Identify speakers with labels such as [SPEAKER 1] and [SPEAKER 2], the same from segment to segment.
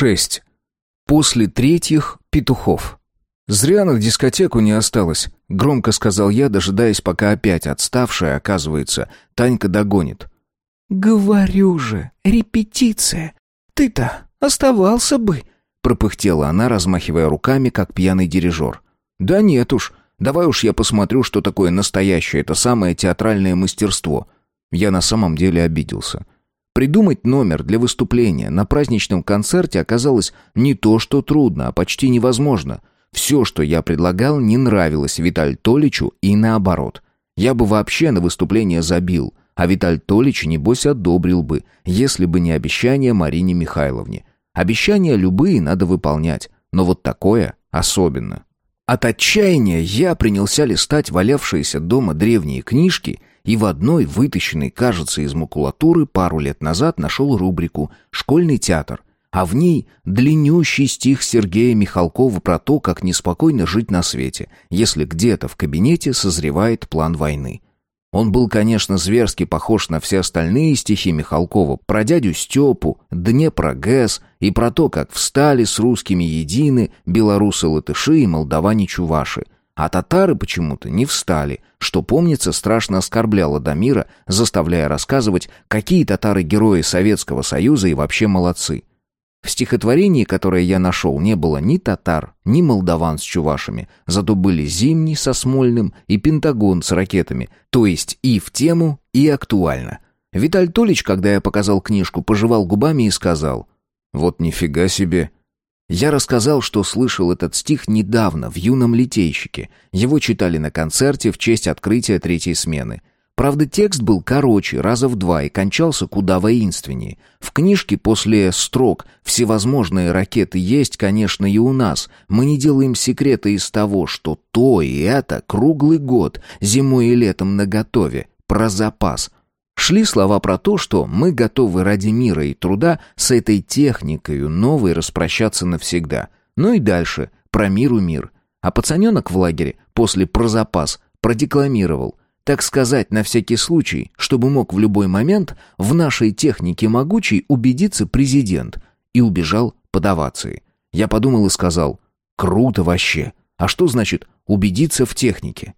[SPEAKER 1] 6. После третьих петухов. «Зря на дискотеку не осталось», — громко сказал я, дожидаясь, пока опять отставшая, оказывается, Танька догонит.
[SPEAKER 2] «Говорю же, репетиция. Ты-то оставался бы», — пропыхтела она, размахивая руками, как пьяный дирижер.
[SPEAKER 1] «Да нет уж, давай уж я посмотрю, что такое настоящее, это самое театральное мастерство». Я на самом деле обиделся. Придумать номер для выступления на праздничном концерте оказалось не то что трудно, а почти невозможно. Все, что я предлагал, не нравилось Виталь Толичу и наоборот. Я бы вообще на выступление забил, а Виталь Толич, небось, одобрил бы, если бы не обещание Марине Михайловне. Обещания любые надо выполнять, но вот такое особенно. От отчаяния я принялся листать валявшиеся дома древние книжки и в одной, вытащенной, кажется, из макулатуры, пару лет назад нашел рубрику «Школьный театр», а в ней длиннющий стих Сергея Михалкова про то, как неспокойно жить на свете, если где-то в кабинете созревает план войны. Он был, конечно, зверски похож на все остальные стихи Михалкова про дядю Степу, Днепра ГЭС и про то, как встали с русскими едины белорусы-латыши и молдаване-чуваши – а татары почему-то не встали, что, помнится, страшно оскорбляло Дамира, заставляя рассказывать, какие татары герои Советского Союза и вообще молодцы. В стихотворении, которое я нашел, не было ни татар, ни молдаван с чувашами, зато были Зимний со Смольным и Пентагон с ракетами, то есть и в тему, и актуально. Виталь Толич, когда я показал книжку, пожевал губами и сказал «Вот нифига себе, я рассказал, что слышал этот стих недавно в «Юном литейщике». Его читали на концерте в честь открытия третьей смены. Правда, текст был короче, раза в два, и кончался куда воинственнее. В книжке после строк «Всевозможные ракеты есть, конечно, и у нас». Мы не делаем секрета из того, что то и это круглый год, зимой и летом наготове, про запас – Шли слова про то, что мы готовы ради мира и труда с этой техникой новой распрощаться навсегда. Ну и дальше, про миру мир. А пацаненок в лагере после про запас продекламировал, так сказать, на всякий случай, чтобы мог в любой момент в нашей технике могучей убедиться президент, и убежал под овации. Я подумал и сказал, круто вообще. А что значит убедиться в технике?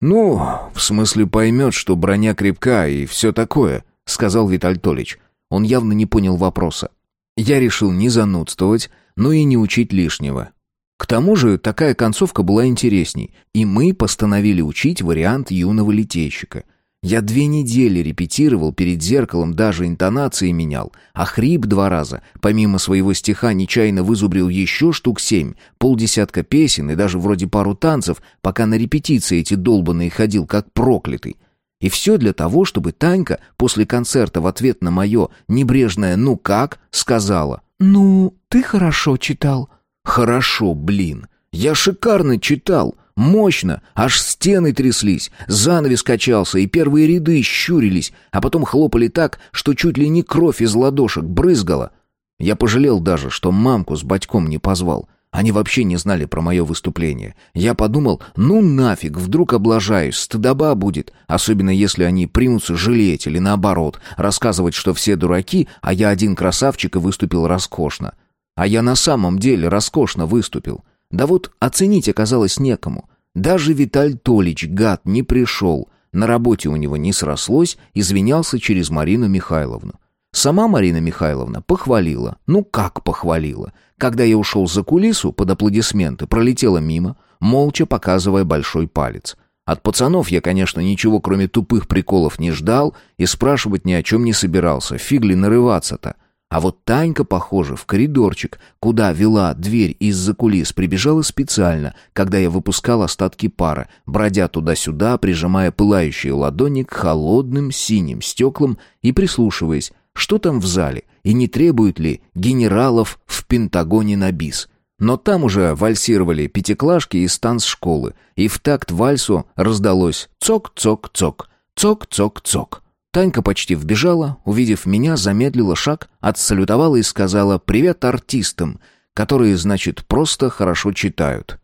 [SPEAKER 1] «Ну, в смысле поймет, что броня крепка и все такое», — сказал Виталь Толич. Он явно не понял вопроса. Я решил не занудствовать, но и не учить лишнего. К тому же такая концовка была интересней, и мы постановили учить вариант юного литейщика — я две недели репетировал перед зеркалом, даже интонации менял, а хрип два раза. Помимо своего стиха нечаянно вызубрил еще штук семь, полдесятка песен и даже вроде пару танцев, пока на репетиции эти долбанные ходил как проклятый. И все для того, чтобы Танька после концерта в ответ на мое небрежное «ну как?» сказала
[SPEAKER 2] «Ну, ты хорошо читал».
[SPEAKER 1] «Хорошо, блин, я шикарно читал». Мощно, аж стены тряслись, занавес качался, и первые ряды щурились, а потом хлопали так, что чуть ли не кровь из ладошек брызгала. Я пожалел даже, что мамку с батьком не позвал. Они вообще не знали про мое выступление. Я подумал, ну нафиг, вдруг облажаюсь, стыдоба будет, особенно если они примутся жалеть или наоборот, рассказывать, что все дураки, а я один красавчик и выступил роскошно. А я на самом деле роскошно выступил. Да вот оценить оказалось некому. Даже Виталь Толич, гад, не пришел. На работе у него не срослось, извинялся через Марину Михайловну. Сама Марина Михайловна похвалила. Ну как похвалила? Когда я ушел за кулису под аплодисменты, пролетела мимо, молча показывая большой палец. От пацанов я, конечно, ничего кроме тупых приколов не ждал и спрашивать ни о чем не собирался. Фигли нарываться-то. А вот Танька, похоже, в коридорчик, куда вела дверь из-за кулис, прибежала специально, когда я выпускал остатки пара, бродя туда-сюда, прижимая пылающие ладони к холодным синим стеклам и прислушиваясь, что там в зале и не требуют ли генералов в Пентагоне на бис. Но там уже вальсировали пятиклашки из танцшколы, и в такт вальсу раздалось «цок-цок-цок», «цок-цок-цок». Танька почти вбежала, увидев меня, замедлила шаг, отсалютовала и сказала «Привет артистам», которые, значит, просто хорошо читают.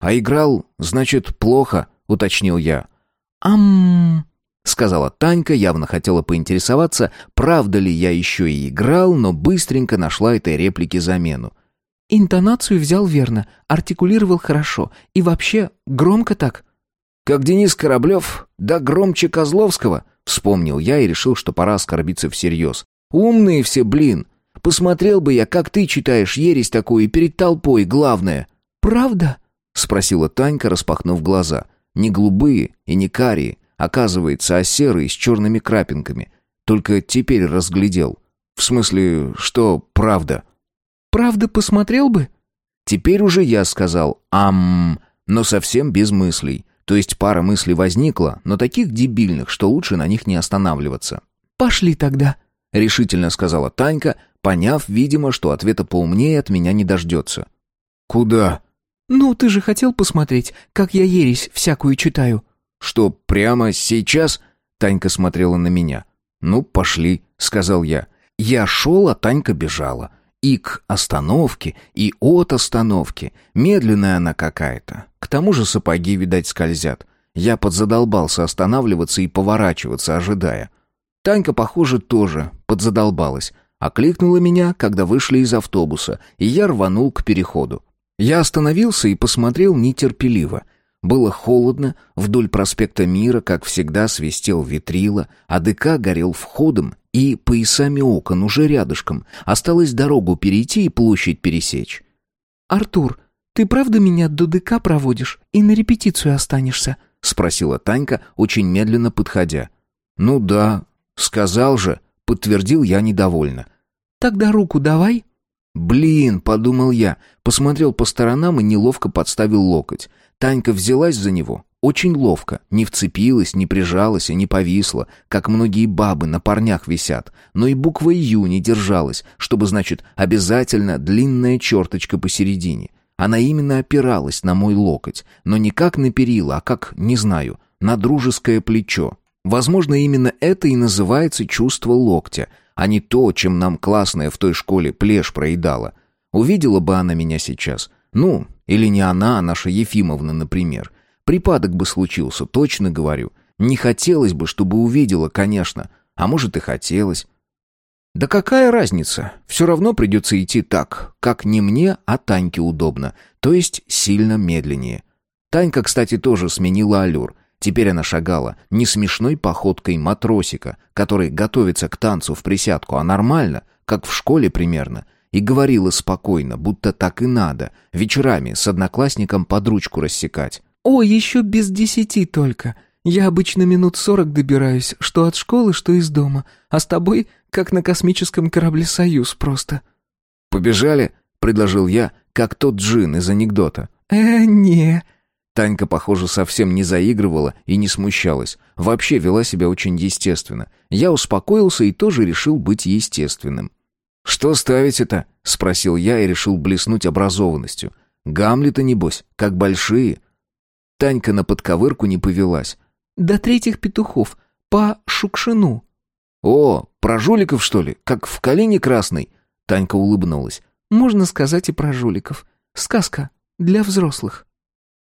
[SPEAKER 1] «А играл, значит, плохо», — уточнил я.
[SPEAKER 2] «Ам...»
[SPEAKER 1] сказала Танька, явно хотела поинтересоваться, правда ли я еще и играл, но быстренько нашла этой реплике замену.
[SPEAKER 2] Интонацию взял верно, артикулировал хорошо и вообще громко так.
[SPEAKER 1] Как Денис Кораблев, да громче Козловского, вспомнил я и решил, что пора оскорбиться всерьез. Умные все, блин. Посмотрел бы я, как ты читаешь ересь такую и перед толпой, главное.
[SPEAKER 2] Правда?
[SPEAKER 1] спросила Танька, распахнув глаза. Не голубые и не карие, оказывается, а серые с черными крапинками. Только теперь разглядел. В смысле, что правда?
[SPEAKER 2] Правда посмотрел бы?
[SPEAKER 1] Теперь уже я сказал «ам», но совсем без мыслей. То есть пара мыслей возникла, но таких дебильных, что лучше на них не останавливаться.
[SPEAKER 2] «Пошли тогда», —
[SPEAKER 1] решительно сказала Танька, поняв, видимо, что ответа поумнее от меня не дождется. «Куда?»
[SPEAKER 2] «Ну, ты же хотел посмотреть, как я ересь всякую читаю».
[SPEAKER 1] «Что, прямо сейчас?» Танька смотрела на меня. «Ну, пошли», — сказал я. Я шел, а Танька бежала. И к остановке, и от остановки. Медленная она какая-то. Тому же сапоги, видать, скользят. Я подзадолбался останавливаться и поворачиваться, ожидая. Танька, похоже, тоже подзадолбалась. Окликнула меня, когда вышли из автобуса, и я рванул к переходу. Я остановился и посмотрел нетерпеливо — было холодно, вдоль проспекта Мира, как всегда, свистел ветрило, а ДК горел входом и поясами окон уже рядышком. Осталось дорогу перейти и площадь пересечь.
[SPEAKER 2] «Артур, ты правда меня до ДК проводишь и на репетицию останешься?» — спросила Танька, очень медленно подходя.
[SPEAKER 1] «Ну да, сказал же», — подтвердил я недовольно.
[SPEAKER 2] «Тогда руку давай».
[SPEAKER 1] «Блин», — подумал я, посмотрел по сторонам и неловко подставил локоть. Танька взялась за него. Очень ловко. Не вцепилась, не прижалась и не повисла, как многие бабы на парнях висят. Но и буква «Ю» не держалась, чтобы, значит, обязательно длинная черточка посередине. Она именно опиралась на мой локоть, но не как на перила, а как, не знаю, на дружеское плечо. Возможно, именно это и называется чувство локтя, а не то, чем нам классная в той школе плешь проедала. Увидела бы она меня сейчас. Ну, или не она, а наша Ефимовна, например. Припадок бы случился, точно говорю. Не хотелось бы, чтобы увидела, конечно. А может и хотелось. Да какая разница? Все равно придется идти так, как не мне, а Таньке удобно. То есть сильно медленнее. Танька, кстати, тоже сменила аллюр. Теперь она шагала не смешной походкой матросика, который готовится к танцу в присядку, а нормально, как в школе примерно и говорила спокойно, будто так и надо, вечерами с одноклассником под ручку рассекать.
[SPEAKER 2] «О, еще без десяти только. Я обычно минут сорок добираюсь, что от школы, что из дома, а с тобой, как на космическом корабле «Союз» просто».
[SPEAKER 1] «Побежали?» — предложил я, как тот джин из анекдота.
[SPEAKER 2] «Э, не...»
[SPEAKER 1] Танька, похоже, совсем не заигрывала и не смущалась. Вообще вела себя очень естественно. Я успокоился и тоже решил быть естественным. «Что ставить-то?» — спросил я и решил блеснуть образованностью. «Гамлета, небось, как большие». Танька на подковырку не повелась.
[SPEAKER 2] «До третьих петухов, по Шукшину».
[SPEAKER 1] «О, про жуликов, что ли? Как в «Калине красной»?» Танька улыбнулась.
[SPEAKER 2] «Можно сказать и про жуликов. Сказка для взрослых».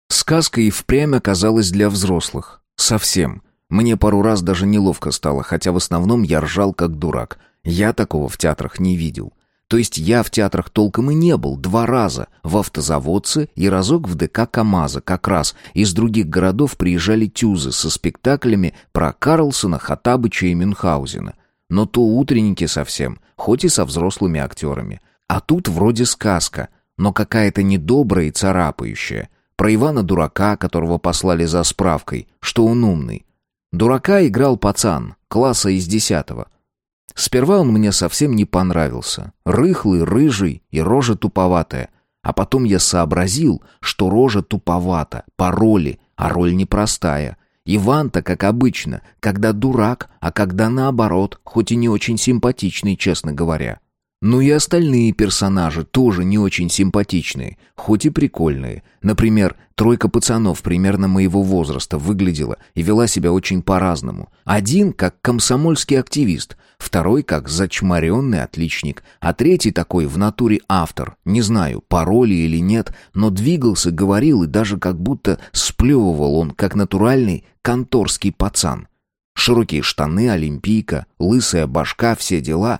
[SPEAKER 1] Сказка и впрямь оказалась для взрослых. Совсем. Мне пару раз даже неловко стало, хотя в основном я ржал как дурак — я такого в театрах не видел. То есть я в театрах толком и не был два раза. В автозаводце и разок в ДК КамАЗа как раз. Из других городов приезжали тюзы со спектаклями про Карлсона, Хаттабыча и Мюнхгаузена. Но то утренники совсем, хоть и со взрослыми актерами. А тут вроде сказка, но какая-то недобрая и царапающая. Про Ивана-дурака, которого послали за справкой, что он умный. Дурака играл пацан, класса из десятого. Сперва он мне совсем не понравился. Рыхлый, рыжий и рожа туповатая. А потом я сообразил, что рожа туповата, по роли, а роль непростая. Иван-то, как обычно, когда дурак, а когда наоборот, хоть и не очень симпатичный, честно говоря. Ну и остальные персонажи тоже не очень симпатичные, хоть и прикольные. Например, тройка пацанов примерно моего возраста выглядела и вела себя очень по-разному. Один как комсомольский активист, второй как зачмаренный отличник, а третий такой в натуре автор. Не знаю, пароли или нет, но двигался, говорил и даже как будто сплевывал он, как натуральный конторский пацан. Широкие штаны, олимпийка, лысая башка, все дела.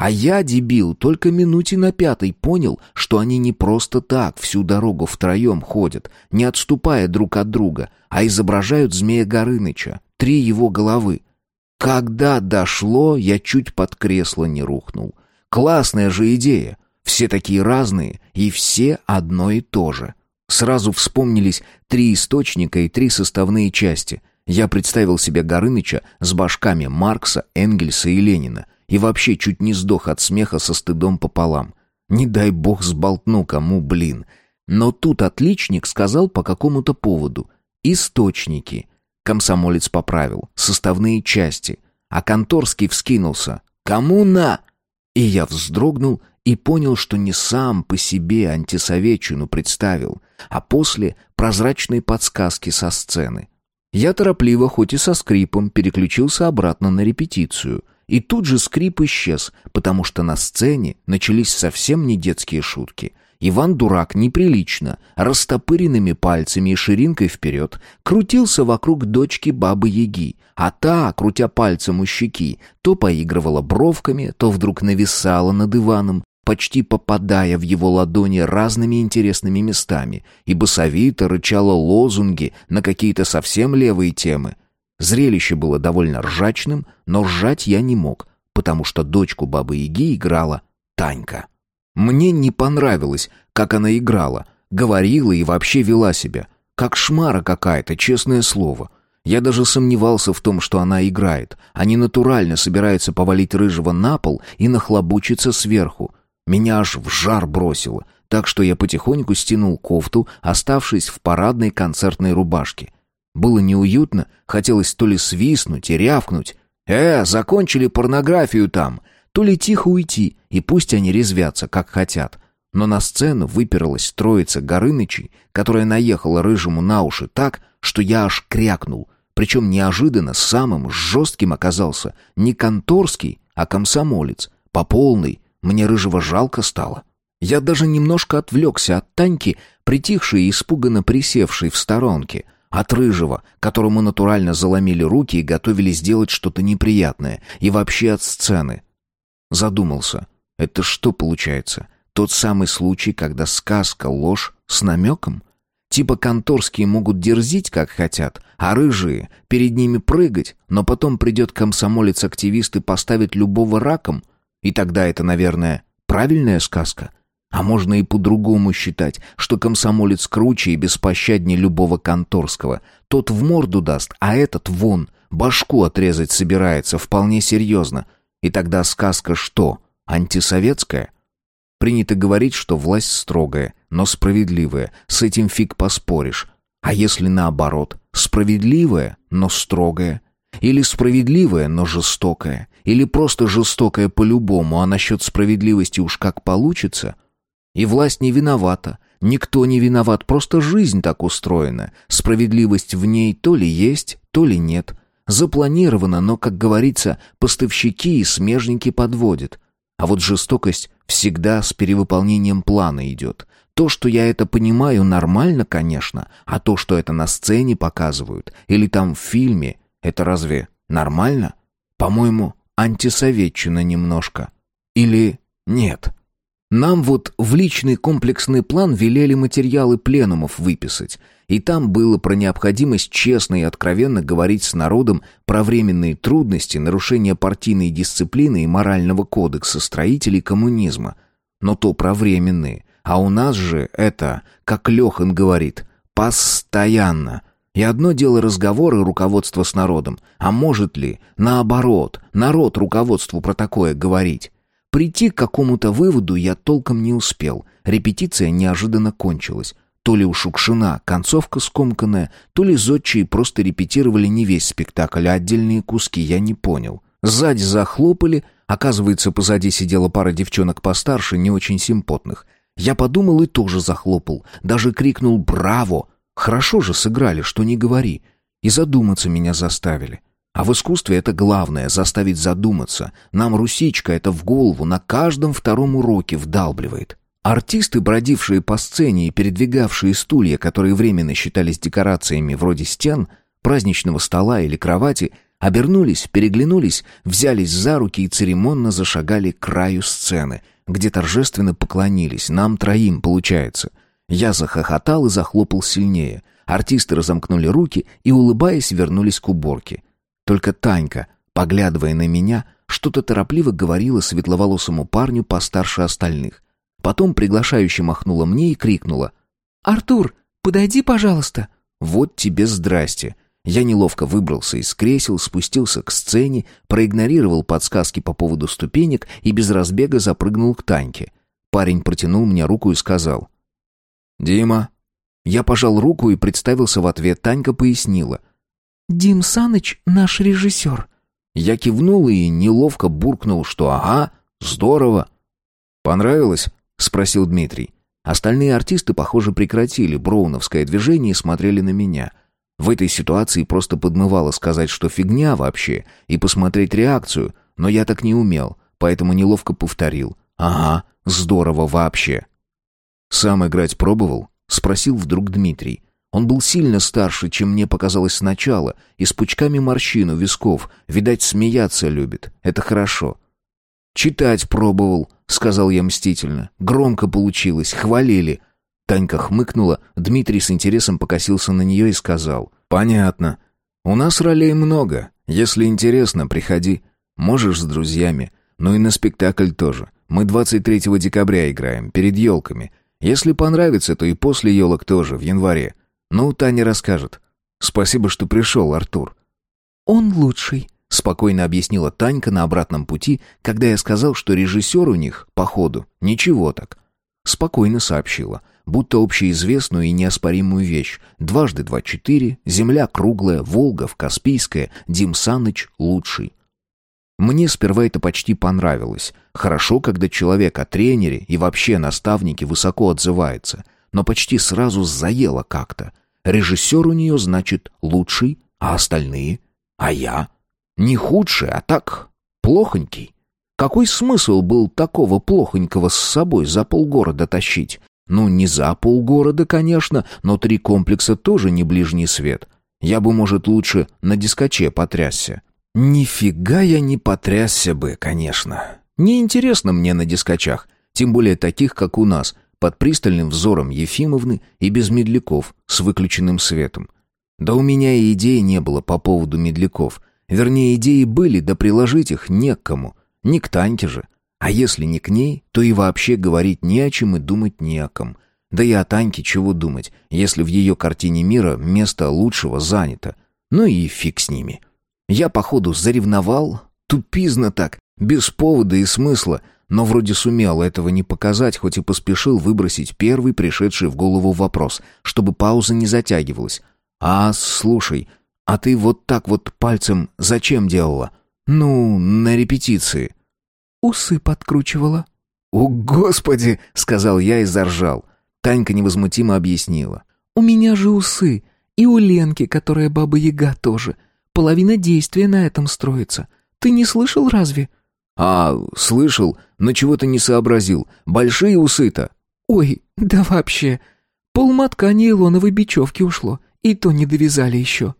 [SPEAKER 1] А я, дебил, только минуте на пятой понял, что они не просто так всю дорогу втроем ходят, не отступая друг от друга, а изображают змея Горыныча, три его головы. Когда дошло, я чуть под кресло не рухнул. Классная же идея. Все такие разные, и все одно и то же. Сразу вспомнились три источника и три составные части. Я представил себе Горыныча с башками Маркса, Энгельса и Ленина. И вообще чуть не сдох от смеха со стыдом пополам. Не дай бог сболтну кому, блин. Но тут отличник сказал по какому-то поводу. Источники. Комсомолец поправил. Составные части. А Конторский вскинулся. «Кому на?» И я вздрогнул и понял, что не сам по себе антисоветчину представил, а после прозрачной подсказки со сцены. Я торопливо, хоть и со скрипом, переключился обратно на репетицию. И тут же скрип исчез, потому что на сцене начались совсем не детские шутки. Иван Дурак неприлично, растопыренными пальцами и ширинкой вперед, крутился вокруг дочки Бабы-Яги, а та, крутя пальцем у щеки, то поигрывала бровками, то вдруг нависала над Иваном, почти попадая в его ладони разными интересными местами, и басовито рычала лозунги на какие-то совсем левые темы. Зрелище было довольно ржачным, но ржать я не мог, потому что дочку Бабы-Яги играла Танька. Мне не понравилось, как она играла, говорила и вообще вела себя. Как шмара какая-то, честное слово. Я даже сомневался в том, что она играет, а не натурально собирается повалить рыжего на пол и нахлобучиться сверху. Меня аж в жар бросило, так что я потихоньку стянул кофту, оставшись в парадной концертной рубашке. Было неуютно, хотелось то ли свистнуть и рявкнуть. «Э, закончили порнографию там!» то ли тихо уйти, и пусть они резвятся, как хотят. Но на сцену выперлась троица Горынычей, которая наехала рыжему на уши так, что я аж крякнул. Причем неожиданно самым жестким оказался не конторский, а комсомолец. По полной, мне рыжего жалко стало. Я даже немножко отвлекся от Таньки, притихшей и испуганно присевшей в сторонке, от рыжего, которому натурально заломили руки и готовили сделать что-то неприятное, и вообще от сцены. Задумался. Это что получается? Тот самый случай, когда сказка — ложь с намеком? Типа конторские могут дерзить, как хотят, а рыжие — перед ними прыгать, но потом придет комсомолец-активист и поставит любого раком? И тогда это, наверное, правильная сказка? А можно и по-другому считать, что комсомолец круче и беспощаднее любого конторского. Тот в морду даст, а этот вон, башку отрезать собирается вполне серьезно — и тогда сказка что? Антисоветская? Принято говорить, что власть строгая, но справедливая. С этим фиг поспоришь. А если наоборот? Справедливая, но строгая? Или справедливая, но жестокая? Или просто жестокая по-любому, а насчет справедливости уж как получится? И власть не виновата. Никто не виноват, просто жизнь так устроена. Справедливость в ней то ли есть, то ли нет. Запланировано, но, как говорится, поставщики и смежники подводят. А вот жестокость всегда с перевыполнением плана идет. То, что я это понимаю, нормально, конечно, а то, что это на сцене показывают, или там в фильме, это разве нормально? По-моему, антисоветчина немножко. Или нет? Нам вот в личный комплексный план велели материалы пленумов выписать — и там было про необходимость честно и откровенно говорить с народом про временные трудности, нарушение партийной дисциплины и морального кодекса строителей коммунизма. Но то про временные. А у нас же это, как Лехан говорит, постоянно. И одно дело разговоры руководства с народом, а может ли, наоборот, народ руководству про такое говорить? Прийти к какому-то выводу я толком не успел. Репетиция неожиданно кончилась. То ли у Шукшина концовка скомканная, то ли зодчие просто репетировали не весь спектакль, а отдельные куски, я не понял. Сзади захлопали, оказывается, позади сидела пара девчонок постарше, не очень симпотных. Я подумал и тоже захлопал, даже крикнул «Браво!». Хорошо же сыграли, что не говори. И задуматься меня заставили. А в искусстве это главное — заставить задуматься. Нам русичка это в голову на каждом втором уроке вдалбливает. Артисты, бродившие по сцене и передвигавшие стулья, которые временно считались декорациями вроде стен, праздничного стола или кровати, Обернулись, переглянулись, взялись за руки и церемонно зашагали к краю сцены, где торжественно поклонились, нам троим, получается. Я захохотал и захлопал сильнее. Артисты разомкнули руки и, улыбаясь, вернулись к уборке. Только Танька, поглядывая на меня, что-то торопливо говорила светловолосому парню постарше остальных. Потом приглашающе махнула мне и крикнула.
[SPEAKER 2] «Артур, подойди, пожалуйста».
[SPEAKER 1] «Вот тебе здрасте». Я неловко выбрался из кресел, спустился к сцене, проигнорировал подсказки по поводу ступенек и без разбега запрыгнул к Таньке. Парень протянул мне руку и сказал. «Дима». Я пожал руку и представился в ответ. Танька пояснила.
[SPEAKER 2] «Дим Саныч — наш режиссер».
[SPEAKER 1] Я кивнул и неловко буркнул, что «ага, здорово». «Понравилось?» — спросил Дмитрий. Остальные артисты, похоже, прекратили броуновское движение и смотрели на меня. В этой ситуации просто подмывало сказать, что фигня вообще, и посмотреть реакцию, но я так не умел, поэтому неловко повторил. «Ага, здорово вообще». «Сам играть пробовал?» — спросил вдруг Дмитрий. Он был сильно старше, чем мне показалось сначала, и с пучками морщин у висков. Видать, смеяться любит. Это хорошо. «Читать пробовал», — сказал я мстительно. «Громко получилось, хвалили. Танька хмыкнула, Дмитрий с интересом покосился на нее и сказал. «Понятно. У нас ролей много. Если интересно, приходи. Можешь с друзьями. Ну и на спектакль тоже. Мы 23 декабря играем, перед елками. Если понравится, то и после елок тоже, в январе. Ну, Таня расскажет. Спасибо, что пришел, Артур».
[SPEAKER 2] «Он лучший», —
[SPEAKER 1] спокойно объяснила Танька на обратном пути, когда я сказал, что режиссер у них, походу, ничего так. Спокойно сообщила будто общеизвестную и неоспоримую вещь. Дважды два четыре, земля круглая, Волга в Каспийская, Дим Саныч лучший. Мне сперва это почти понравилось. Хорошо, когда человек о тренере и вообще наставнике высоко отзывается. Но почти сразу заело как-то. Режиссер у нее, значит, лучший, а остальные? А я? Не худший, а так, плохонький. Какой смысл был такого плохонького с собой за полгорода тащить? Ну, не за полгорода, конечно, но три комплекса тоже не ближний свет. Я бы, может, лучше на дискоче потрясся. Нифига я не потрясся бы, конечно. Неинтересно мне на дискочах, тем более таких, как у нас, под пристальным взором Ефимовны и без медляков, с выключенным светом. Да у меня и идеи не было по поводу медляков. Вернее, идеи были, да приложить их не к кому. Не к Таньке же. А если не к ней, то и вообще говорить не о чем и думать не о ком. Да и о Таньке чего думать, если в ее картине мира место лучшего занято. Ну и фиг с ними. Я, походу, заревновал, тупизно так, без повода и смысла, но вроде сумел этого не показать, хоть и поспешил выбросить первый пришедший в голову вопрос, чтобы пауза не затягивалась. «А, слушай, а ты вот так вот пальцем зачем делала?» «Ну, на репетиции».
[SPEAKER 2] Усы подкручивала».
[SPEAKER 1] «О, Господи!» — сказал я и заржал. Танька невозмутимо объяснила.
[SPEAKER 2] «У меня же усы. И у Ленки, которая баба-яга тоже. Половина действия на этом строится. Ты не слышал разве?»
[SPEAKER 1] «А, слышал, но чего-то не сообразил. Большие усы-то».
[SPEAKER 2] «Ой, да вообще. Полмотка нейлоновой бечевки ушло. И то не довязали еще».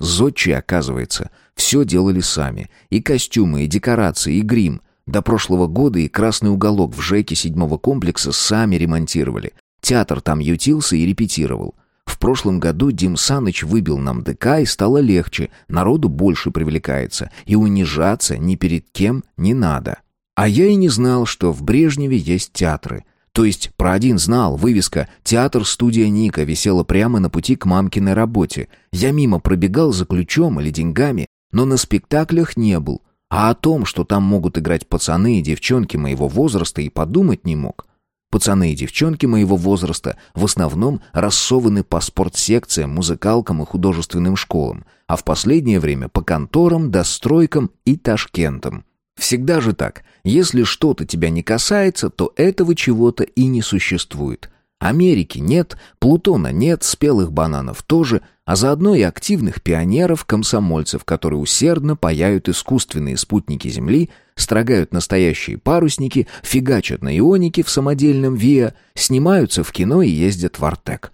[SPEAKER 1] Зодчие, оказывается, все делали сами. И костюмы, и декорации, и грим. До прошлого года и красный уголок в ЖЭКе седьмого комплекса сами ремонтировали. Театр там ютился и репетировал. Прошлом году Дим Саныч выбил нам ДК и стало легче, народу больше привлекается, и унижаться ни перед кем не надо. А я и не знал, что в Брежневе есть театры. То есть про один знал, вывеска «Театр-студия Ника» висела прямо на пути к мамкиной работе. Я мимо пробегал за ключом или деньгами, но на спектаклях не был. А о том, что там могут играть пацаны и девчонки моего возраста, и подумать не мог. Пацаны и девчонки моего возраста в основном рассованы по спортсекциям, музыкалкам и художественным школам, а в последнее время по конторам, достройкам и Ташкентам. Всегда же так. Если что-то тебя не касается, то этого чего-то и не существует. Америки нет, Плутона нет, спелых бананов тоже, а заодно и активных пионеров-комсомольцев, которые усердно паяют искусственные спутники Земли, строгают настоящие парусники, фигачат на ионике в самодельном ВИА, снимаются в кино и ездят в Артек.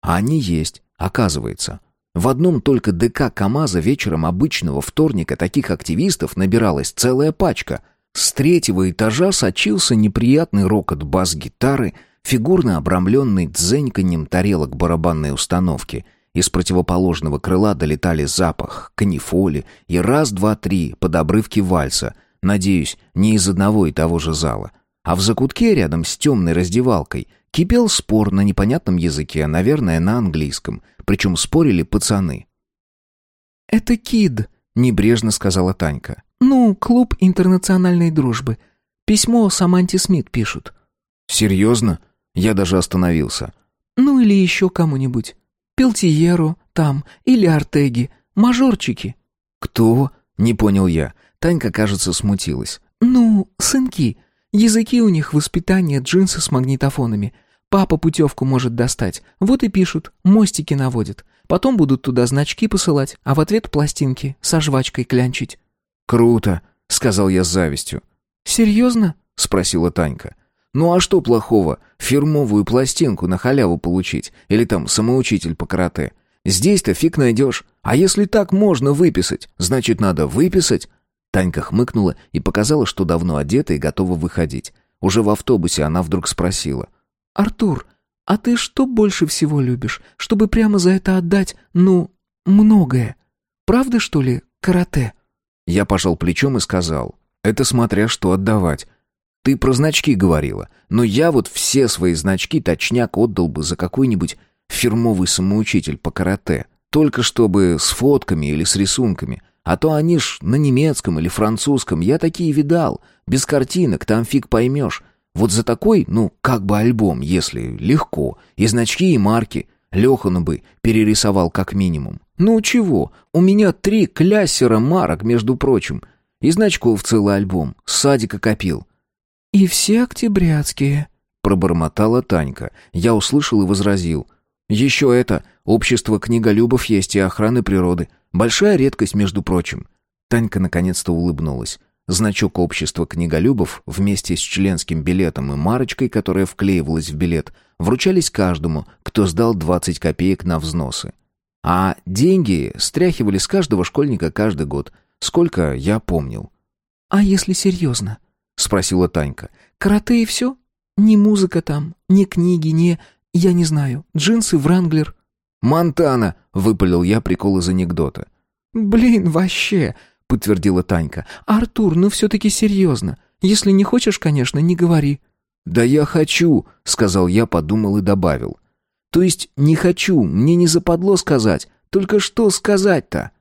[SPEAKER 1] А они есть, оказывается. В одном только ДК КамАЗа вечером обычного вторника таких активистов набиралась целая пачка. С третьего этажа сочился неприятный рокот бас-гитары, фигурно обрамленный дзеньканьем тарелок барабанной установки. Из противоположного крыла долетали запах канифоли и раз-два-три под обрывки вальса, надеюсь, не из одного и того же зала. А в закутке рядом с темной раздевалкой кипел спор на непонятном языке, наверное, на английском, причем спорили пацаны.
[SPEAKER 2] «Это Кид», — небрежно сказала Танька.
[SPEAKER 3] «Ну, клуб интернациональной дружбы. Письмо Саманте Смит пишут».
[SPEAKER 1] «Серьезно?» Я даже остановился.
[SPEAKER 3] «Ну или еще кому-нибудь. Пелтиеру там, или Артеги. Мажорчики».
[SPEAKER 1] «Кто?» — не понял я. Танька, кажется, смутилась.
[SPEAKER 3] «Ну, сынки. Языки у них, воспитание, джинсы с магнитофонами. Папа путевку может достать. Вот и пишут, мостики наводят. Потом будут туда значки посылать, а в ответ пластинки со жвачкой клянчить».
[SPEAKER 1] «Круто», — сказал я с завистью.
[SPEAKER 3] «Серьезно?»
[SPEAKER 1] — спросила Танька. Ну а что плохого? Фирмовую пластинку на халяву получить. Или там самоучитель по карате. Здесь-то фиг найдешь. А если так можно выписать, значит надо выписать. Танька хмыкнула и показала, что давно одета и готова выходить. Уже в автобусе она вдруг спросила.
[SPEAKER 3] «Артур, а ты что больше всего любишь, чтобы прямо за это отдать, ну, многое? Правда, что ли, карате?»
[SPEAKER 1] Я пожал плечом и сказал. «Это смотря что отдавать. Ты про значки говорила, но я вот все свои значки точняк отдал бы за какой-нибудь фирмовый самоучитель по карате. Только чтобы с фотками или с рисунками. А то они ж на немецком или французском, я такие видал. Без картинок, там фиг поймешь. Вот за такой, ну, как бы альбом, если легко. И значки, и марки. Лехану бы перерисовал как минимум. Ну чего, у меня три кляссера марок, между прочим. И значков целый альбом, с садика копил.
[SPEAKER 3] «И все октябрятские», —
[SPEAKER 1] пробормотала Танька. Я услышал и возразил. «Еще это, общество книголюбов есть и охраны природы. Большая редкость, между прочим». Танька наконец-то улыбнулась. Значок общества книголюбов вместе с членским билетом и марочкой, которая вклеивалась в билет, вручались каждому, кто сдал 20 копеек на взносы. А деньги стряхивали с каждого школьника каждый год, сколько я помнил.
[SPEAKER 3] «А если серьезно?»
[SPEAKER 1] — спросила Танька.
[SPEAKER 3] «Карате и все? Ни музыка там, ни книги, ни... Я не знаю, джинсы, вранглер».
[SPEAKER 1] «Монтана!» — выпалил я прикол из анекдота.
[SPEAKER 3] «Блин, вообще!» — подтвердила Танька. «Артур, ну все-таки серьезно. Если не хочешь, конечно, не говори».
[SPEAKER 1] «Да я хочу», — сказал я, подумал и добавил. «То есть не хочу, мне не западло сказать. Только что сказать-то?»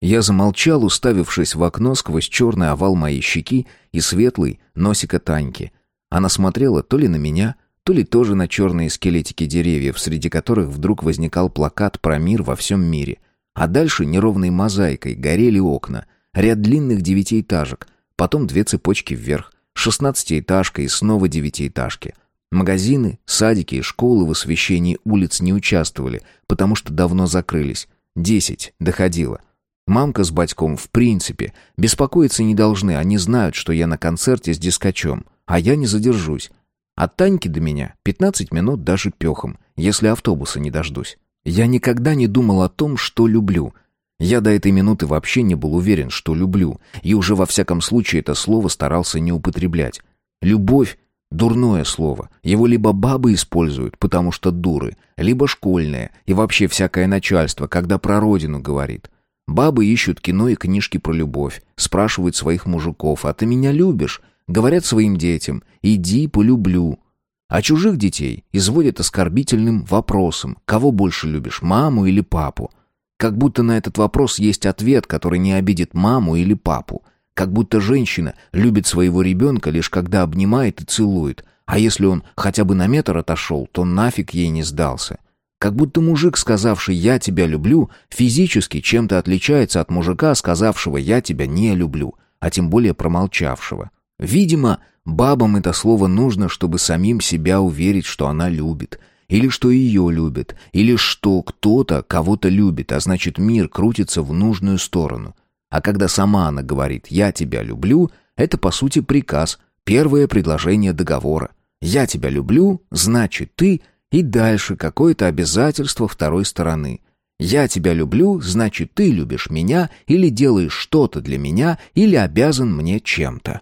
[SPEAKER 1] Я замолчал, уставившись в окно сквозь черный овал моей щеки и светлый носика Таньки. Она смотрела то ли на меня, то ли тоже на черные скелетики деревьев, среди которых вдруг возникал плакат про мир во всем мире. А дальше неровной мозаикой горели окна, ряд длинных девятиэтажек, потом две цепочки вверх, шестнадцатиэтажка и снова девятиэтажки. Магазины, садики и школы в освещении улиц не участвовали, потому что давно закрылись. Десять доходило. Мамка с батьком, в принципе, беспокоиться не должны, они знают, что я на концерте с дискачом, а я не задержусь. От Таньки до меня 15 минут даже пехом, если автобуса не дождусь. Я никогда не думал о том, что люблю. Я до этой минуты вообще не был уверен, что люблю, и уже во всяком случае это слово старался не употреблять. Любовь — дурное слово. Его либо бабы используют, потому что дуры, либо школьное, и вообще всякое начальство, когда про родину говорит — Бабы ищут кино и книжки про любовь, спрашивают своих мужиков, а ты меня любишь? Говорят своим детям, иди полюблю. А чужих детей изводят оскорбительным вопросом, кого больше любишь, маму или папу? Как будто на этот вопрос есть ответ, который не обидит маму или папу. Как будто женщина любит своего ребенка лишь когда обнимает и целует, а если он хотя бы на метр отошел, то нафиг ей не сдался. Как будто мужик, сказавший «я тебя люблю», физически чем-то отличается от мужика, сказавшего «я тебя не люблю», а тем более промолчавшего. Видимо, бабам это слово нужно, чтобы самим себя уверить, что она любит, или что ее любят, или что кто-то кого-то любит, а значит мир крутится в нужную сторону. А когда сама она говорит «я тебя люблю», это по сути приказ, первое предложение договора. «Я тебя люблю» значит ты и дальше какое-то обязательство второй стороны. Я тебя люблю, значит, ты любишь меня или делаешь что-то для меня или обязан мне чем-то.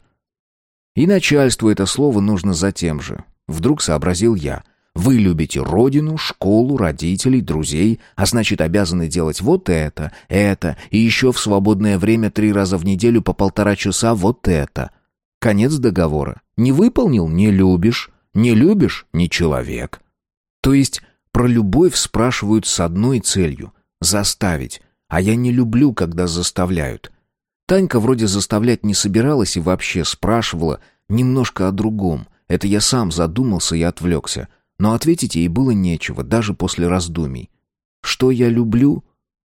[SPEAKER 1] И начальству это слово нужно за тем же. Вдруг сообразил я. Вы любите родину, школу, родителей, друзей, а значит, обязаны делать вот это, это, и еще в свободное время три раза в неделю по полтора часа вот это. Конец договора. Не выполнил — не любишь. Не любишь — не человек. То есть про любовь спрашивают с одной целью — заставить. А я не люблю, когда заставляют. Танька вроде заставлять не собиралась и вообще спрашивала немножко о другом. Это я сам задумался и отвлекся. Но ответить ей было нечего, даже после раздумий. Что я люблю?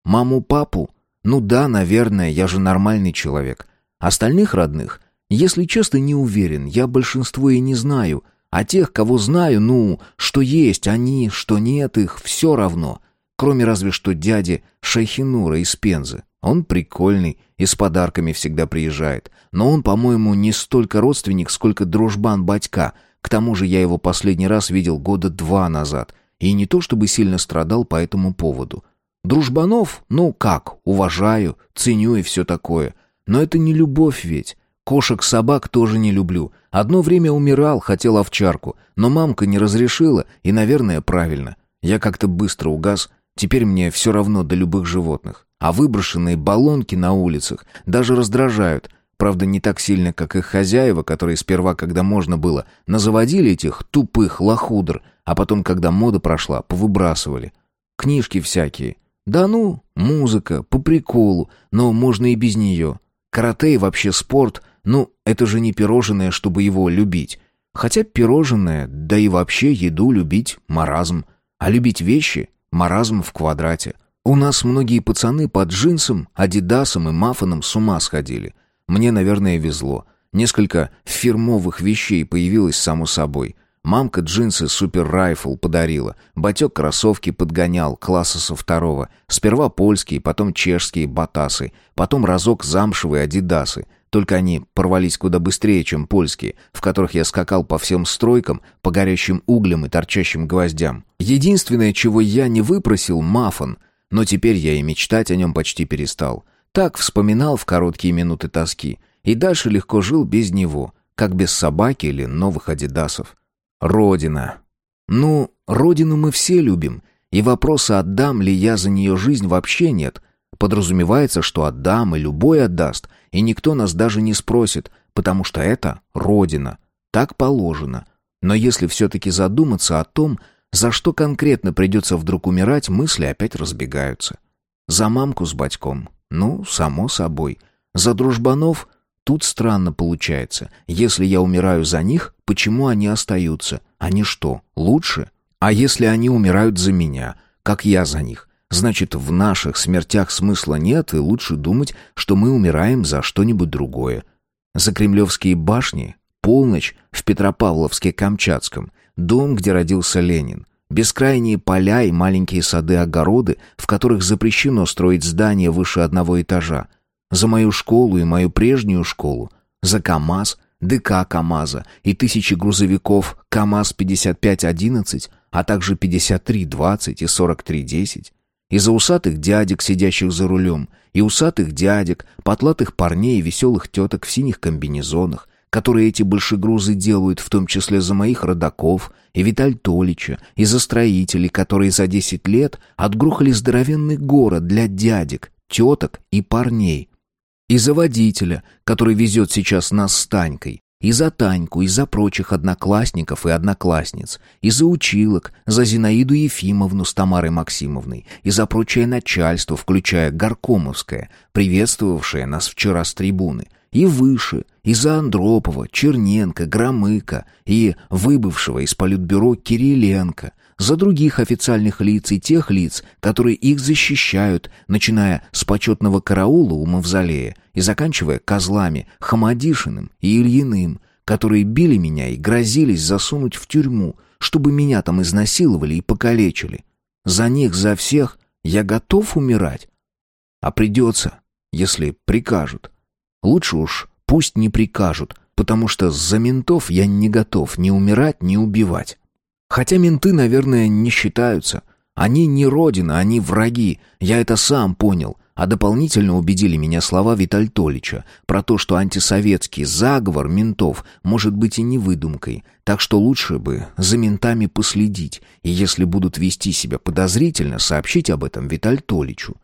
[SPEAKER 1] Маму-папу? Ну да, наверное, я же нормальный человек. Остальных родных, если честно, не уверен, я большинство и не знаю — а тех, кого знаю, ну, что есть они, что нет их, все равно. Кроме разве что дяди Шайхинура из Пензы. Он прикольный и с подарками всегда приезжает. Но он, по-моему, не столько родственник, сколько дружбан батька. К тому же я его последний раз видел года два назад. И не то чтобы сильно страдал по этому поводу. Дружбанов, ну как, уважаю, ценю и все такое. Но это не любовь ведь. Кошек-собак тоже не люблю. Одно время умирал, хотел овчарку, но мамка не разрешила, и, наверное, правильно. Я как-то быстро угас, теперь мне все равно до любых животных. А выброшенные баллонки на улицах даже раздражают. Правда, не так сильно, как их хозяева, которые сперва, когда можно было, назаводили этих тупых лохудр, а потом, когда мода прошла, повыбрасывали. Книжки всякие. Да ну, музыка, по приколу, но можно и без нее. Карате вообще спорт ну, это же не пирожное, чтобы его любить. Хотя пирожное, да и вообще еду любить – маразм. А любить вещи – маразм в квадрате. У нас многие пацаны под джинсом, адидасом и мафаном с ума сходили. Мне, наверное, везло. Несколько фирмовых вещей появилось само собой. Мамка джинсы Супер Райфл подарила. Батек кроссовки подгонял, класса со второго. Сперва польские, потом чешские батасы. Потом разок замшевые адидасы – только они порвались куда быстрее, чем польские, в которых я скакал по всем стройкам, по горящим углям и торчащим гвоздям. Единственное, чего я не выпросил, мафон, но теперь я и мечтать о нем почти перестал. Так вспоминал в короткие минуты тоски, и дальше легко жил без него, как без собаки или новых адидасов. Родина. Ну, родину мы все любим, и вопроса, отдам ли я за нее жизнь, вообще нет. Подразумевается, что отдам, и любой отдаст, и никто нас даже не спросит, потому что это Родина. Так положено. Но если все-таки задуматься о том, за что конкретно придется вдруг умирать, мысли опять разбегаются. За мамку с батьком. Ну, само собой. За дружбанов тут странно получается. Если я умираю за них, почему они остаются? Они что, лучше? А если они умирают за меня, как я за них? Значит, в наших смертях смысла нет, и лучше думать, что мы умираем за что-нибудь другое. За кремлевские башни, полночь в Петропавловске-Камчатском, дом, где родился Ленин, бескрайние поля и маленькие сады-огороды, в которых запрещено строить здания выше одного этажа, за мою школу и мою прежнюю школу, за КАМАЗ, ДК КАМАЗа и тысячи грузовиков КАМАЗ-5511, а также 5320 и 4310, из-за усатых дядек, сидящих за рулем, и усатых дядек, потлатых парней и веселых теток в синих комбинезонах, которые эти большегрузы делают, в том числе за моих родаков и Виталь Толича, и за строителей, которые за десять лет отгрухали здоровенный город для дядек, теток и парней. И за водителя, который везет сейчас нас с Танькой, и за Таньку, и за прочих одноклассников и одноклассниц, и за училок, за Зинаиду Ефимовну с Тамарой Максимовной, и за прочее начальство, включая Горкомовское, приветствовавшее нас вчера с трибуны, и выше, и за Андропова, Черненко, Громыка, и выбывшего из политбюро Кириленко, за других официальных лиц и тех лиц, которые их защищают, начиная с почетного караула у Мавзолея и заканчивая козлами Хамадишиным и Ильиным, которые били меня и грозились засунуть в тюрьму, чтобы меня там изнасиловали и покалечили. За них, за всех я готов умирать. А придется, если прикажут. Лучше уж пусть не прикажут, потому что за ментов я не готов ни умирать, ни убивать. Хотя менты, наверное, не считаются. Они не родина, они враги. Я это сам понял. А дополнительно убедили меня слова Витальтолича про то, что антисоветский заговор ментов может быть и не выдумкой, так что лучше бы за ментами последить, и если будут вести себя подозрительно, сообщить об этом Витальтоличу.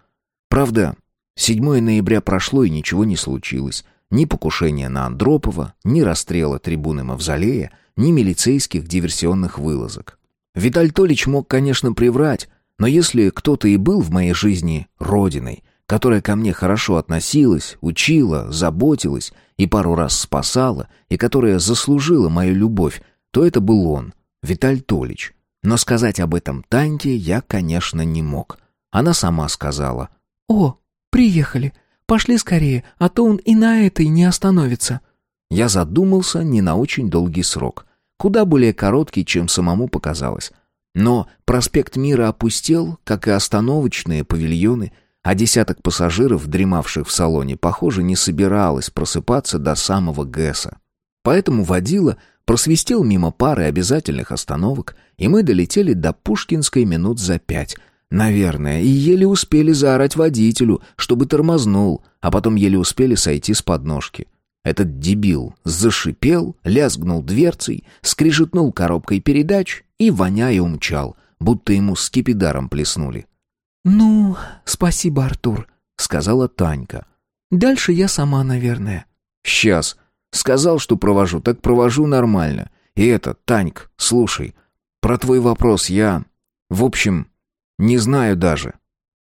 [SPEAKER 1] Правда, 7 ноября прошло и ничего не случилось. Ни покушения на Андропова, ни расстрела трибуны Мавзолея, ни милицейских диверсионных вылазок. Витальтолич мог, конечно, приврать, но если кто-то и был в моей жизни родиной, которая ко мне хорошо относилась, учила, заботилась и пару раз спасала, и которая заслужила мою любовь, то это был он, Виталь Толич. Но сказать об этом Таньке я, конечно, не мог. Она сама сказала.
[SPEAKER 2] «О, приехали. Пошли скорее, а то он и на этой не остановится».
[SPEAKER 1] Я задумался не на очень долгий срок. Куда более короткий, чем самому показалось. Но проспект Мира опустел, как и остановочные павильоны – а десяток пассажиров, дремавших в салоне, похоже, не собиралось просыпаться до самого ГЭСа. Поэтому водила просвистел мимо пары обязательных остановок, и мы долетели до Пушкинской минут за пять, наверное, и еле успели заорать водителю, чтобы тормознул, а потом еле успели сойти с подножки. Этот дебил зашипел, лязгнул дверцей, скрижетнул коробкой передач и, воняя, умчал, будто ему скипидаром плеснули.
[SPEAKER 2] «Ну, спасибо, Артур», —
[SPEAKER 1] сказала Танька.
[SPEAKER 2] «Дальше я сама, наверное».
[SPEAKER 1] «Сейчас. Сказал, что провожу, так провожу нормально. И это, Таньк, слушай, про твой вопрос я... В общем, не знаю даже».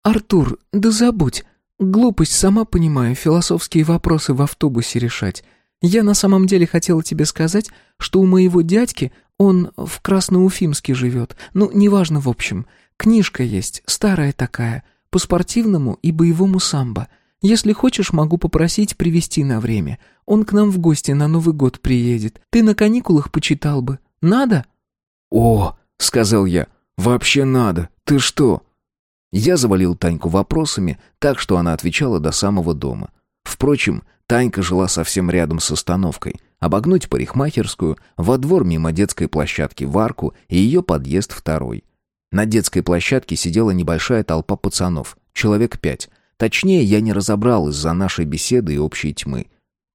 [SPEAKER 2] «Артур, да забудь. Глупость, сама понимаю, философские вопросы в автобусе решать. Я на самом деле хотела тебе сказать, что у моего дядьки, он в Красноуфимске живет. Ну, неважно в общем. Книжка есть, старая такая, по спортивному и боевому самбо. Если хочешь, могу попросить привезти на время. Он к нам в гости на Новый год приедет. Ты на каникулах почитал бы. Надо?»
[SPEAKER 1] «О!» — сказал я. «Вообще надо. Ты что?» Я завалил Таньку вопросами, так что она отвечала до самого дома. Впрочем, Танька жила совсем рядом с остановкой. Обогнуть парикмахерскую, во двор мимо детской площадки в арку и ее подъезд второй. На детской площадке сидела небольшая толпа пацанов, человек пять. Точнее, я не разобрал из-за нашей беседы и общей тьмы.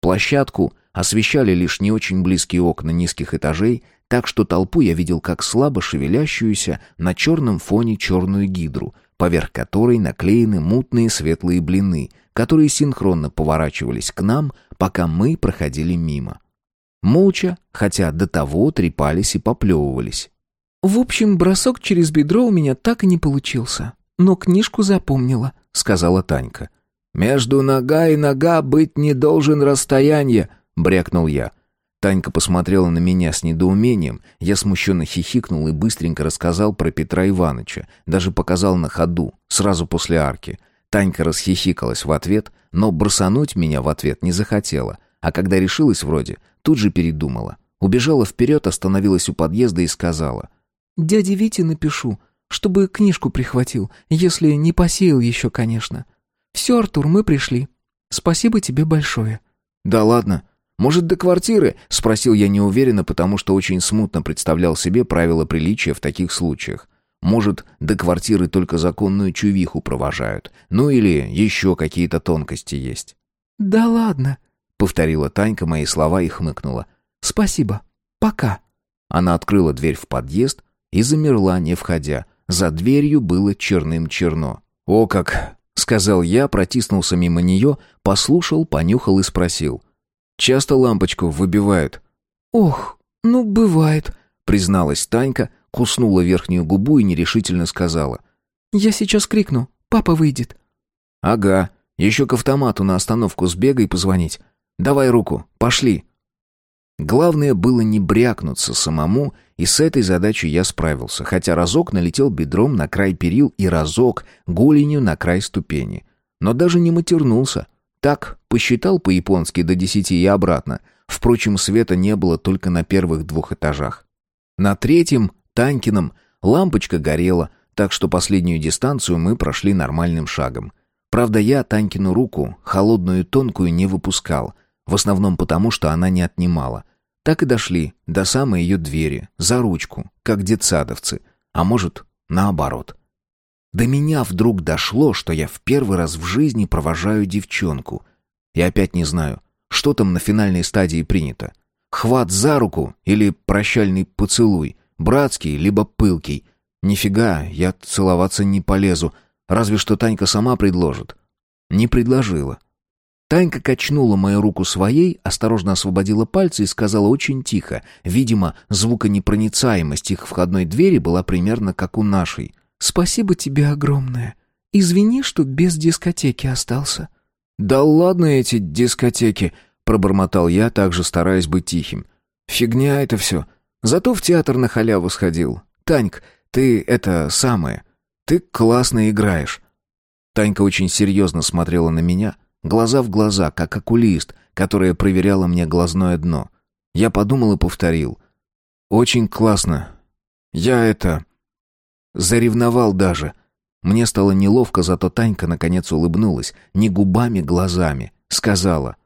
[SPEAKER 1] Площадку освещали лишь не очень близкие окна низких этажей, так что толпу я видел как слабо шевелящуюся на черном фоне черную гидру, поверх которой наклеены мутные светлые блины, которые синхронно поворачивались к нам, пока мы проходили мимо. Молча, хотя до того трепались и поплевывались.
[SPEAKER 2] В общем, бросок через бедро у меня так и не получился. Но книжку запомнила, сказала Танька.
[SPEAKER 1] Между нога и нога быть не должен расстояние, брякнул я. Танька посмотрела на меня с недоумением. Я смущенно хихикнул и быстренько рассказал про Петра Ивановича, даже показал на ходу, сразу после арки. Танька расхихикалась в ответ, но бросануть меня в ответ не захотела, а когда решилась вроде, тут же передумала. Убежала вперед, остановилась у подъезда и сказала:
[SPEAKER 2] Дяде Вите напишу, чтобы книжку прихватил, если не посеял еще, конечно. Все, Артур, мы пришли. Спасибо тебе большое».
[SPEAKER 1] «Да ладно. Может, до квартиры?» — спросил я неуверенно, потому что очень смутно представлял себе правила приличия в таких случаях. Может, до квартиры только законную чувиху провожают. Ну или еще какие-то тонкости есть.
[SPEAKER 2] «Да ладно», —
[SPEAKER 1] повторила Танька мои слова и хмыкнула.
[SPEAKER 2] «Спасибо. Пока».
[SPEAKER 1] Она открыла дверь в подъезд, и замерла, не входя. За дверью было черным-черно. «О как!» — сказал я, протиснулся мимо нее, послушал, понюхал и спросил. «Часто лампочку выбивают?»
[SPEAKER 2] «Ох, ну, бывает», —
[SPEAKER 1] призналась Танька, куснула верхнюю губу и нерешительно сказала.
[SPEAKER 2] «Я сейчас крикну, папа выйдет».
[SPEAKER 1] «Ага, еще к автомату на остановку сбегай позвонить. Давай руку, пошли». Главное было не брякнуться самому, и с этой задачей я справился, хотя разок налетел бедром на край перил и разок голенью на край ступени. Но даже не матернулся. Так, посчитал по-японски до десяти и обратно. Впрочем, света не было только на первых двух этажах. На третьем, Танкином, лампочка горела, так что последнюю дистанцию мы прошли нормальным шагом. Правда, я Танькину руку, холодную и тонкую, не выпускал, в основном потому, что она не отнимала. Так и дошли до самой ее двери, за ручку, как детсадовцы. А может, наоборот. До меня вдруг дошло, что я в первый раз в жизни провожаю девчонку. И опять не знаю, что там на финальной стадии принято. Хват за руку или прощальный поцелуй, братский либо пылкий. Нифига, я целоваться не полезу, разве что Танька сама предложит. Не предложила. Танька качнула мою руку своей, осторожно освободила пальцы и сказала очень тихо. Видимо, звуконепроницаемость их входной двери была примерно как у нашей.
[SPEAKER 2] «Спасибо тебе огромное. Извини, что без дискотеки остался».
[SPEAKER 1] «Да ладно эти дискотеки», — пробормотал я, также стараясь быть тихим. «Фигня это все. Зато в театр на халяву сходил. Таньк, ты это самое. Ты классно играешь». Танька очень серьезно смотрела на меня, глаза в глаза, как окулист, которая проверяла мне глазное дно. Я подумал и повторил. «Очень классно. Я это... заревновал даже». Мне стало неловко, зато Танька наконец улыбнулась, не губами, глазами. Сказала.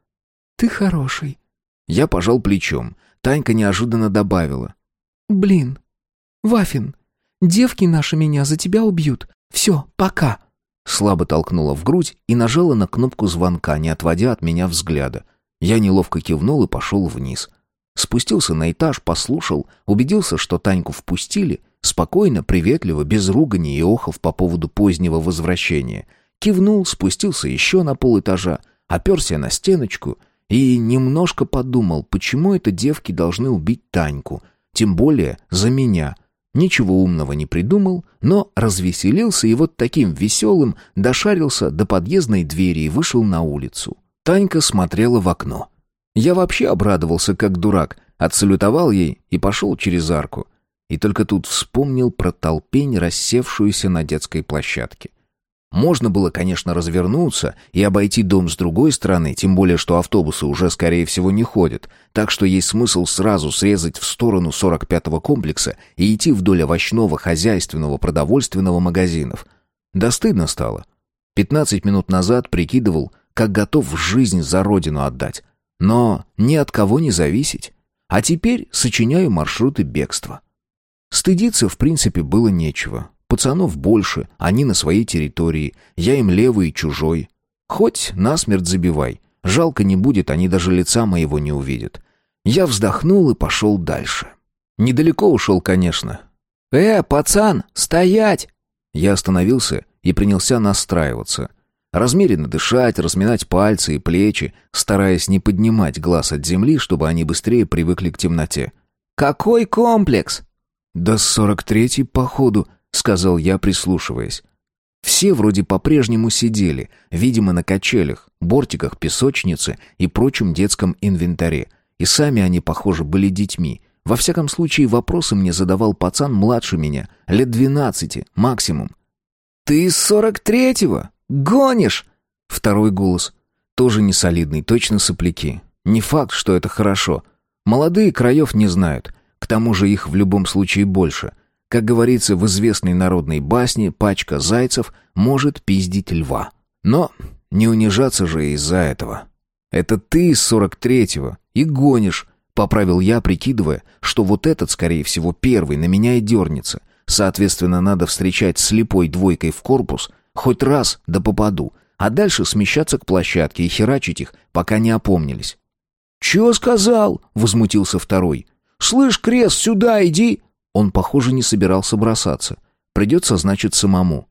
[SPEAKER 2] «Ты хороший».
[SPEAKER 1] Я пожал плечом. Танька неожиданно добавила.
[SPEAKER 2] «Блин, Вафин, девки наши меня за тебя убьют. Все, пока».
[SPEAKER 1] Слабо толкнула в грудь и нажала на кнопку звонка, не отводя от меня взгляда. Я неловко кивнул и пошел вниз. Спустился на этаж, послушал, убедился, что Таньку впустили, спокойно, приветливо, без ругани и охов по поводу позднего возвращения. Кивнул, спустился еще на полэтажа, оперся на стеночку и немножко подумал, почему это девки должны убить Таньку, тем более за меня — Ничего умного не придумал, но развеселился и вот таким веселым дошарился до подъездной двери и вышел на улицу. Танька смотрела в окно. Я вообще обрадовался, как дурак, отсалютовал ей и пошел через арку. И только тут вспомнил про толпень, рассевшуюся на детской площадке. Можно было, конечно, развернуться и обойти дом с другой стороны, тем более, что автобусы уже, скорее всего, не ходят, так что есть смысл сразу срезать в сторону 45-го комплекса и идти вдоль овощного, хозяйственного, продовольственного магазинов. Да стыдно стало. 15 минут назад прикидывал, как готов жизнь за родину отдать. Но ни от кого не зависеть. А теперь сочиняю маршруты бегства. Стыдиться, в принципе, было нечего. Пацанов больше, они на своей территории, я им левый и чужой. Хоть насмерть забивай. Жалко не будет, они даже лица моего не увидят. Я вздохнул и пошел дальше. Недалеко ушел, конечно. «Э, пацан, стоять!» Я остановился и принялся настраиваться. Размеренно дышать, разминать пальцы и плечи, стараясь не поднимать глаз от земли, чтобы они быстрее привыкли к темноте.
[SPEAKER 2] «Какой комплекс?»
[SPEAKER 1] «Да сорок третий, походу», сказал я, прислушиваясь. Все вроде по-прежнему сидели, видимо, на качелях, бортиках песочницы и прочем детском инвентаре. И сами они, похоже, были детьми. Во всяком случае, вопросы мне задавал пацан младше меня, лет двенадцати, максимум. «Ты из сорок третьего? Гонишь?» Второй голос. Тоже не солидный, точно сопляки. Не факт, что это хорошо. Молодые краев не знают. К тому же их в любом случае больше — как говорится в известной народной басне, пачка зайцев может пиздить льва. Но не унижаться же из-за этого. «Это ты из сорок третьего и гонишь», — поправил я, прикидывая, что вот этот, скорее всего, первый на меня и дернется. Соответственно, надо встречать слепой двойкой в корпус, хоть раз да попаду, а дальше смещаться к площадке и херачить их, пока не опомнились. «Чего сказал?» — возмутился второй. «Слышь, Крест, сюда иди!» Он, похоже, не собирался бросаться. Придется, значит, самому.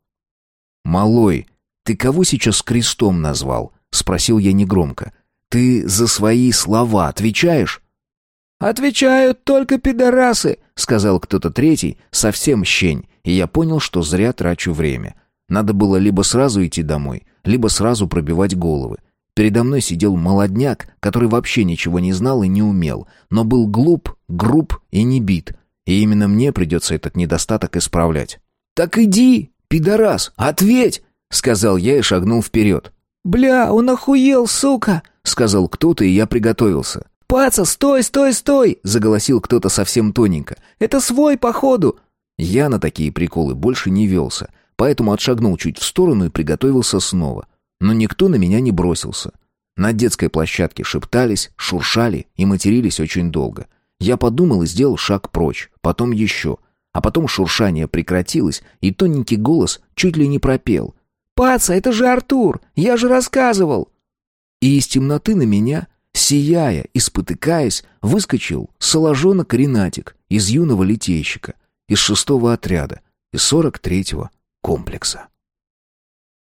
[SPEAKER 1] «Малой, ты кого сейчас крестом назвал?» — спросил я негромко. «Ты за свои слова отвечаешь?»
[SPEAKER 2] «Отвечают только пидорасы», — сказал кто-то третий,
[SPEAKER 1] совсем щень, и я понял, что зря трачу время. Надо было либо сразу идти домой, либо сразу пробивать головы. Передо мной сидел молодняк, который вообще ничего не знал и не умел, но был глуп, груб и не бит, и именно мне придется этот недостаток исправлять.
[SPEAKER 2] «Так иди, пидорас, ответь!» — сказал я и шагнул вперед. «Бля, он охуел, сука!» — сказал кто-то, и я приготовился. «Паца, стой, стой, стой!» — заголосил кто-то совсем тоненько. «Это свой, походу!»
[SPEAKER 1] Я на такие приколы больше не велся, поэтому отшагнул чуть в сторону и приготовился снова. Но никто на меня не бросился. На детской площадке шептались, шуршали и матерились очень долго. Я подумал и сделал шаг прочь, потом еще. А потом шуршание прекратилось, и тоненький голос чуть ли не пропел.
[SPEAKER 3] «Паца, это же Артур! Я же рассказывал!»
[SPEAKER 1] И из темноты на меня, сияя и спотыкаясь, выскочил соложонок Ренатик из юного литейщика, из шестого отряда, из сорок третьего комплекса.